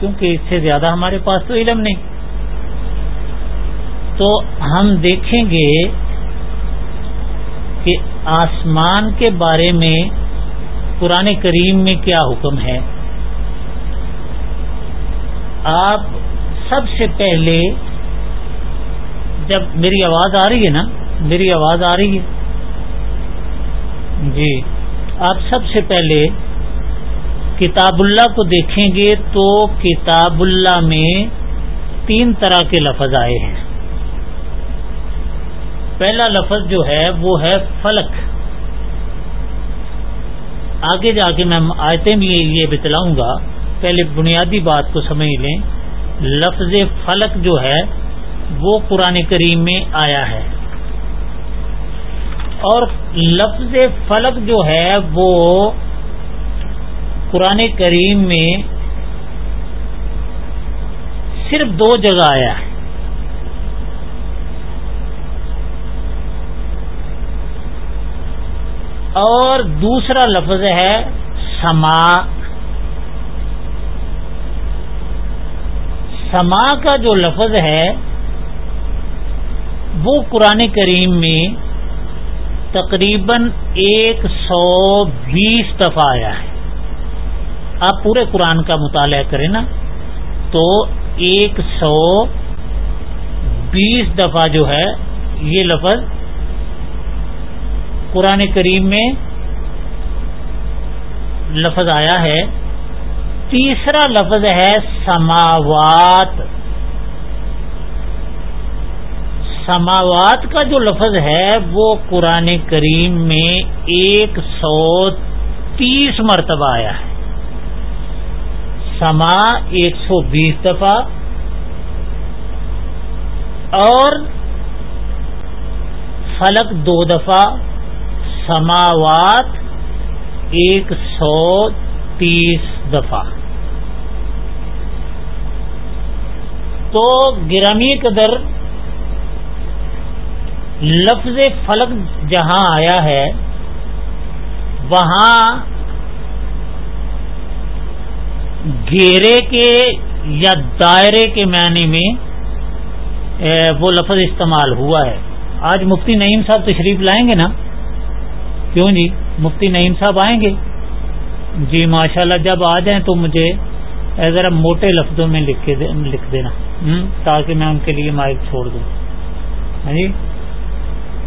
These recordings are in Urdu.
کیونکہ اس سے زیادہ ہمارے پاس تو علم نہیں۔ تو ہم دیکھیں گے کہ آسمان کے بارے میں قرآن کریم میں کیا حکم ہے۔ آپ سب سے پہلے جب میری آواز آ رہی ہے نا، میری آواز آ رہی ہے۔ جی آپ سب سے پہلے کتاب اللہ کو دیکھیں گے تو کتاب اللہ میں تین طرح کے لفظ آئے ہیں۔ پہلا لفظ جو ہے وہ ہے فلک۔ آگے جا کے میں آیتیں بھی یہ بتلاؤں گا۔ پہلے بنیادی بات کو سمجھ لیں۔ لفظ فلک جو ہے وہ قرآن کریم میں آیا ہے۔ اور لفظ فلک جو ہے وہ قرآن کریم میں صرف دو جگہ آیا ہے۔ اور دوسرا لفظ ہے سما۔ سما کا جو لفظ ہے، وہ قرآن کریم میں تقریباً ایک سو بیس دفعہ آیا ہے۔ آپ پورے قرآن کا مطالعہ کریں نا، تو ایک سو بیس دفعہ جو ہے، یہ لفظ قرآن کریم میں لفظ آیا ہے۔ تیسرا لفظ ہے سماوات۔ سماوات کا جو لفظ ہے، وہ قرآن کریم میں ایک سو تیس مرتبہ آیا ہے۔ سما ایک سو بیس دفعہ اور فلک دو دفعہ، سماوات ایک سو تیس دفعہ۔ تو گرامی قدر لفظ فلک جہاں آیا ہے، وہاں گیرے کے یا دائرے کے معنی میں وہ لفظ استعمال ہوا ہے۔ آج مفتی نعیم صاحب تشریف لائیں گے نا؟ کیوں جی؟ مفتی نعیم صاحب آئیں گے؟ جی ماشاءاللہ جب آ جائیں تو مجھے ذرا موٹے لفظوں میں لکھ دینا۔ تاکہ میں ان کے لیے مائک چھوڑ دوں۔ ہاں جی؟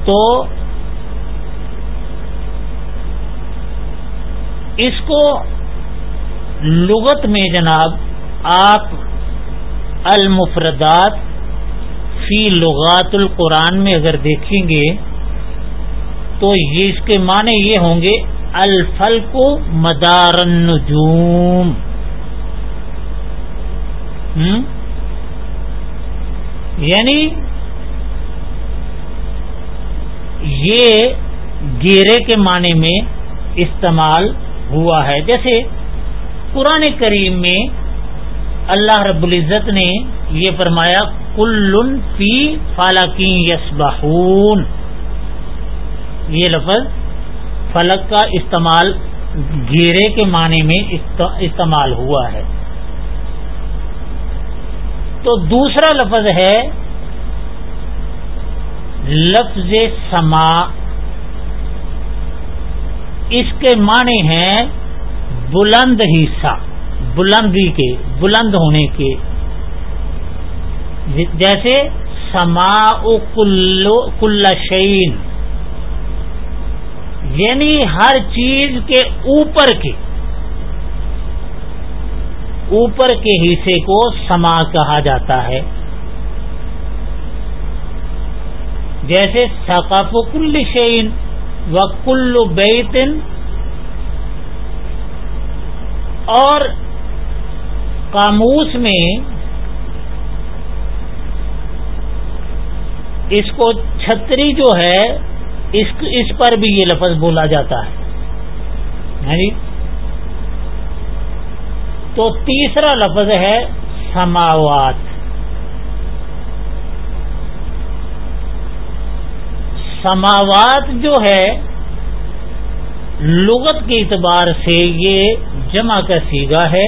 تو اس کو لغت میں جناب آپ المفردات فی لغات القرآن میں اگر دیکھیں گے تو یہ اس کے معنی یہ ہوں گے الفل کو مدار النجوم۔ یعنی یہ گیرے کے معنی میں استعمال ہوا ہے۔ جیسے قرآن کریم میں اللہ رب العزت نے یہ فرمایا کل فی فالکی یس یہ لفظ فلک کا استعمال، گیرے کے معنی میں استعمال ہوا ہے۔ تو دوسرا لفظ ہے لفظ سما۔ اس کے معنی ہیں بلند حصہ، بلندی کے، بلند ہونے کے۔ جی، جیسے سما کل شعین یعنی ہر چیز کے اوپر کے اوپر کے حصے کو سما کہا جاتا ہے۔ جیسے ثقاف کل شعین و کل بیتن اور قاموس میں اس کو چھتری جو ہے، اس اس پر بھی یہ لفظ بولا جاتا ہے۔ ہاں جی؟ تو تیسرا لفظ ہے سماوات۔ سماوات جو ہے لغت کے اعتبار سے یہ جمع کا سیگا ہے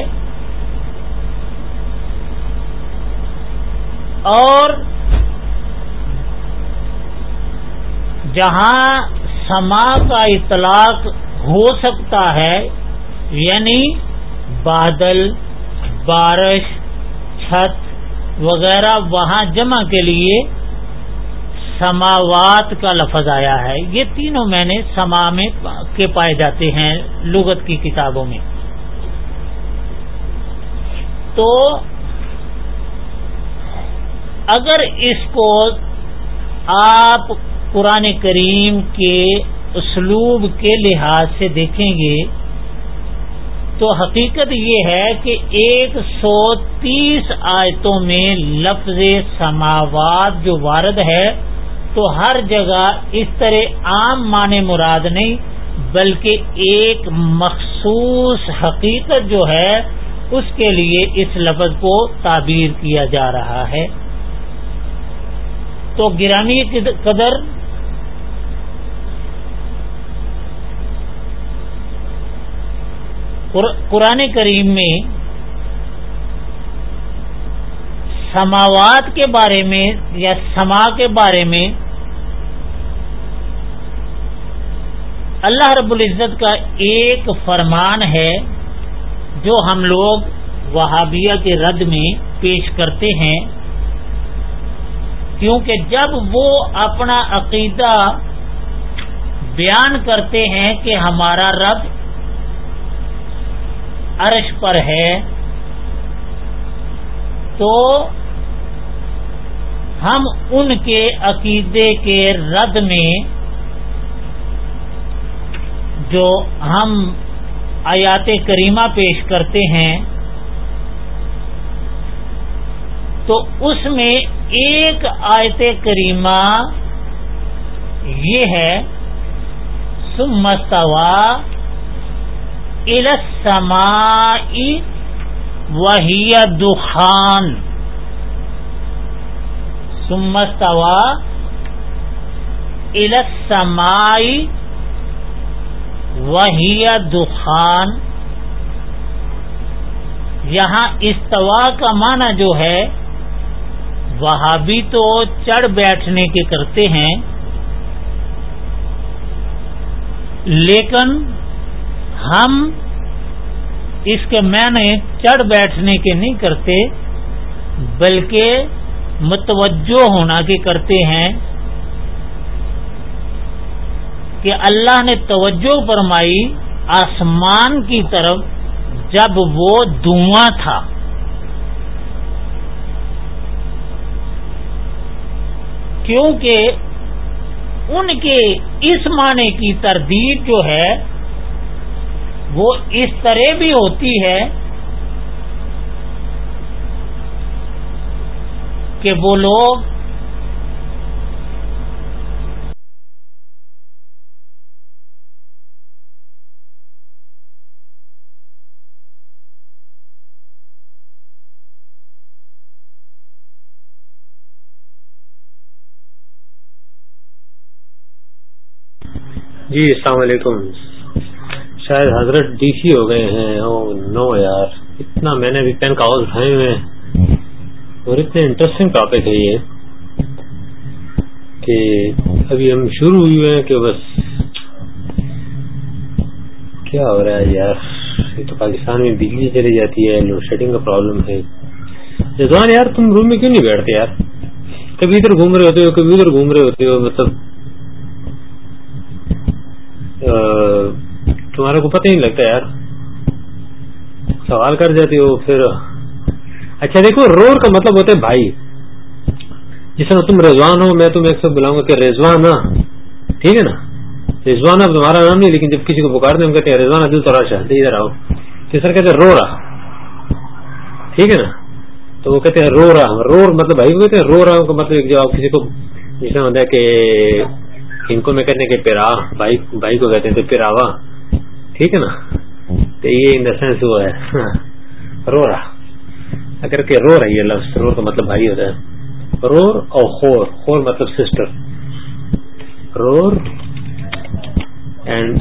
اور جہاں سما کا اطلاق ہو سکتا ہے یعنی بادل، بارش، چھت وغیرہ وہاں جمع کے لیے سماوات کا لفظ آیا ہے۔ یہ تینوں میں نے سما میں کے پائے جاتے ہیں لغت کی کتابوں میں۔ تو اگر اس کو آپ قرآن کریم کے اسلوب کے لحاظ سے دیکھیں گے، تو حقیقت یہ ہے کہ ایک سو تیس آیتوں میں لفظ سماوات جو وارد ہے تو ہر جگہ اس طرح عام معنی مراد نہیں، بلکہ ایک مخصوص حقیقت جو ہے، اس کے لیے اس لفظ کو تعبیر کیا جا رہا ہے۔ تو گرامی قدر قرآن کریم میں سماوات کے بارے میں یا سما کے بارے میں اللہ رب العزت کا ایک فرمان ہے جو ہم لوگ وہابیہ کے رد میں پیش کرتے ہیں۔ کیونکہ جب وہ اپنا عقیدہ بیان کرتے ہیں کہ ہمارا رب عرش پر ہے، تو ہم ان کے عقیدے کے رد میں جو ہم آیات کریمہ پیش کرتے ہیں، تو اس میں ایک آیت کریمہ یہ ہے سمستوا السمائی وہی دخان. سمستوا السمائی وہی دخان۔ یہاں استوا کا معنی جو ہے وہاں بھی تو چڑھ بیٹھنے کے کرتے ہیں، لیکن ہم اس کے معنی چڑھ بیٹھنے کے نہیں کرتے، بلکہ متوجہ ہونا کے کرتے ہیں۔ کہ اللہ نے توجہ فرمائی آسمان کی طرف جب وہ دھواں تھا۔ کیونکہ ان کے اس معنی کی تردید جو ہے، وہ اس طرح بھی ہوتی ہے کہ وہ لوگ جی السلام علیکم۔ شاید حضرت ڈی سی ہو گئے ہیں۔ او نو یار، اتنا میں نے بھی پین کاغذ اٹھائے ہوئے ہیں۔ اور اتنے انٹرسٹنگ ٹاپک ہے یہ کہ ابھی ہم شروع ہوئے ہیں کہ بس کیا ہو رہا ہے یار؟ یہ تو پاکستان میں بجلی چلی جاتی ہے، لوڈ شیڈنگ کا پرابلم ہے۔ رضوان یار، تم روم میں کیوں نہیں بیٹھتے یار؟ کبھی ادھر گھوم رہے ہوتے ہو، کبھی ادھر گھوم رہے ہوتے ہو مطلب تمہارے کو پتہ ہی نہیں لگتا یار۔ سوال کر جاتے ہو، پھر۔ اچھا دیکھو، رور کا مطلب ہوتا ہے بھائی۔ جس طرح تم رضوان ہو، میں تمہیں ایک بلاؤں گا کہ رضوان ٹھیک ہے نا؟ رضوان اب تمہارا نام نہیں، لیکن جب کسی کو پکارتے ہیں، ہم کہتے ہیں رضوان دل تراشا ادھر آؤ۔ کس طرح کہتے ہیں رو رہا ٹھیک ہے نا؟ تو وہ کہتے ہیں رو رہا رور مطلب بھائی کہتے ہیں رو رہا ہوں کا مطلب جب آپ کسی کو جس طرح ہوتا ہے کہ ان کو میں کہتے ہیں کہ پیرا، بھائی بھائی کو کہتے ہیں تو پیراوا۔ ٹھیک ہے نا؟ تو یہ ان دا سینس وہ ہے۔ ہاں۔ رو رہا۔ اگر کہ رو رہی ہے لفظ رور کا مطلب بھائی ہوتا ہے۔ رور اور خور۔ خور مطلب سسٹر رور اینڈ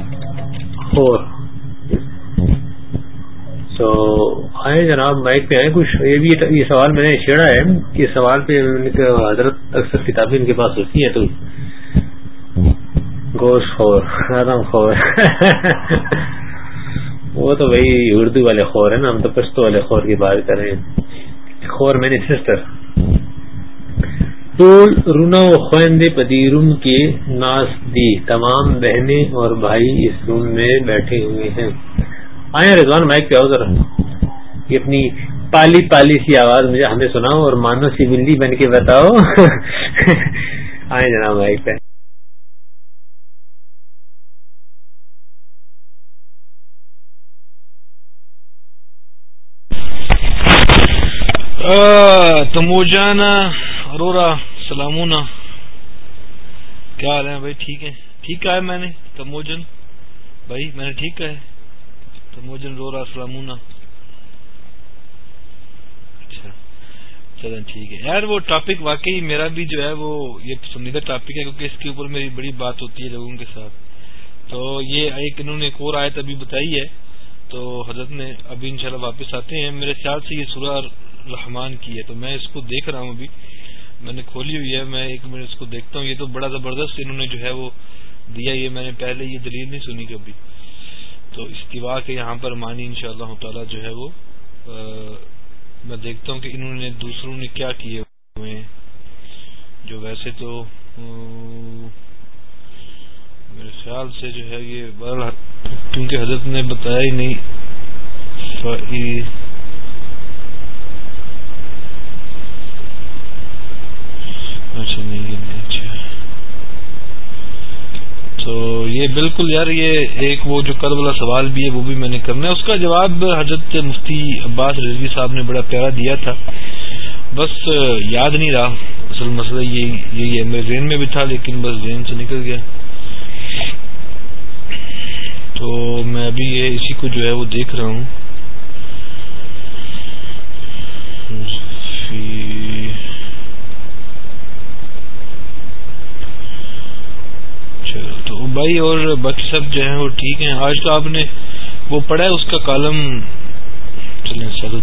خور۔ سو آئے جناب مائک پہ آئے کچھ؟ یہ بھی یہ سوال میں نے چھیڑا ہے کہ سوال پہ حضرت اکثر کتابیں ان کے پاس ہوتی ہیں تو گوشت خور آدم خور. وہ تو بھائی اردو والے خور ہیں نا، ہم تو پشتو والے خور کی بات کریں خور میں نے سسٹر ٹول رونا و خویندے پدیرم کے ناس دی۔ تمام بہنیں اور بھائی اس روم میں بیٹھے ہوئے ہیں۔ آئے رضوان مائک پہ آؤ ذرا۔ یہ اپنی پالی پالی سی آواز مجھے ہمیں سناؤ اور مانو سی بلی بن کے بتاؤ۔ آئے جناب مائک پہ۔ تموجانا ارورا سلامونا۔ کیا حال ہے بھائی؟ ٹھیک ہے ٹھیک کہا ہے میں نے؟ تموجن بھائی، میں نے ٹھیک کہا ہے۔ تموجن رورا سلامونا۔ اچھا۔ چلیں ٹھیک ہے۔ یار، وہ ٹاپک واقعی میرا بھی جو ہے، وہ یہ پسندیدہ ٹاپک ہے، کیونکہ اس کے اوپر میری بڑی بات ہوتی ہے لوگوں کے ساتھ۔ تو یہ ایک انہوں نے ایک اور آیت ابھی بتائی ہے۔ تو حضرت نے ابھی انشاءاللہ واپس آتے ہیں۔ میرے خیال سے یہ سورہ رحمان کی ہے، تو میں اس کو دیکھ رہا ہوں ابھی۔ میں نے کھولی ہوئی ہے، میں ایک منٹ اس کو دیکھتا ہوں۔ یہ تو بڑا زبردست انہوں نے جو ہے وہ دیا، یہ میں نے پہلے یہ دلیل نہیں سنی کبھی۔ تو استوا کے یہاں پر مانی ان شاء اللہ تعالی جو ہے وہ میں دیکھتا ہوں کہ انہوں نے دوسروں نے کیا کیے ہوئے ہیں۔ جو ویسے تو میرے خیال سے جو ہے یہ کیونکہ حضرت نے بتایا ہی نہیں اچھا نہیں اچھا۔ تو یہ بالکل یار، یہ ایک وہ جو کل والا سوال بھی ہے، وہ بھی میں نے کرنا ہے۔ اس کا جواب حضرت مفتی عباس رضوی صاحب نے بڑا پیارا دیا تھا۔ بس یاد نہیں رہا، اصل مسئلہ یہی ہے۔ میرے ذہن میں بھی تھا، لیکن بس ذہن سے نکل گیا۔ تو میں ابھی یہ اسی کو جو ہے وہ دیکھ رہا ہوں۔ بھائی اور باقی سب جو ہیں وہ ٹھیک ہیں۔ آج تو آپ نے وہ پڑھا ہے، اس کا کالم چلیں چلو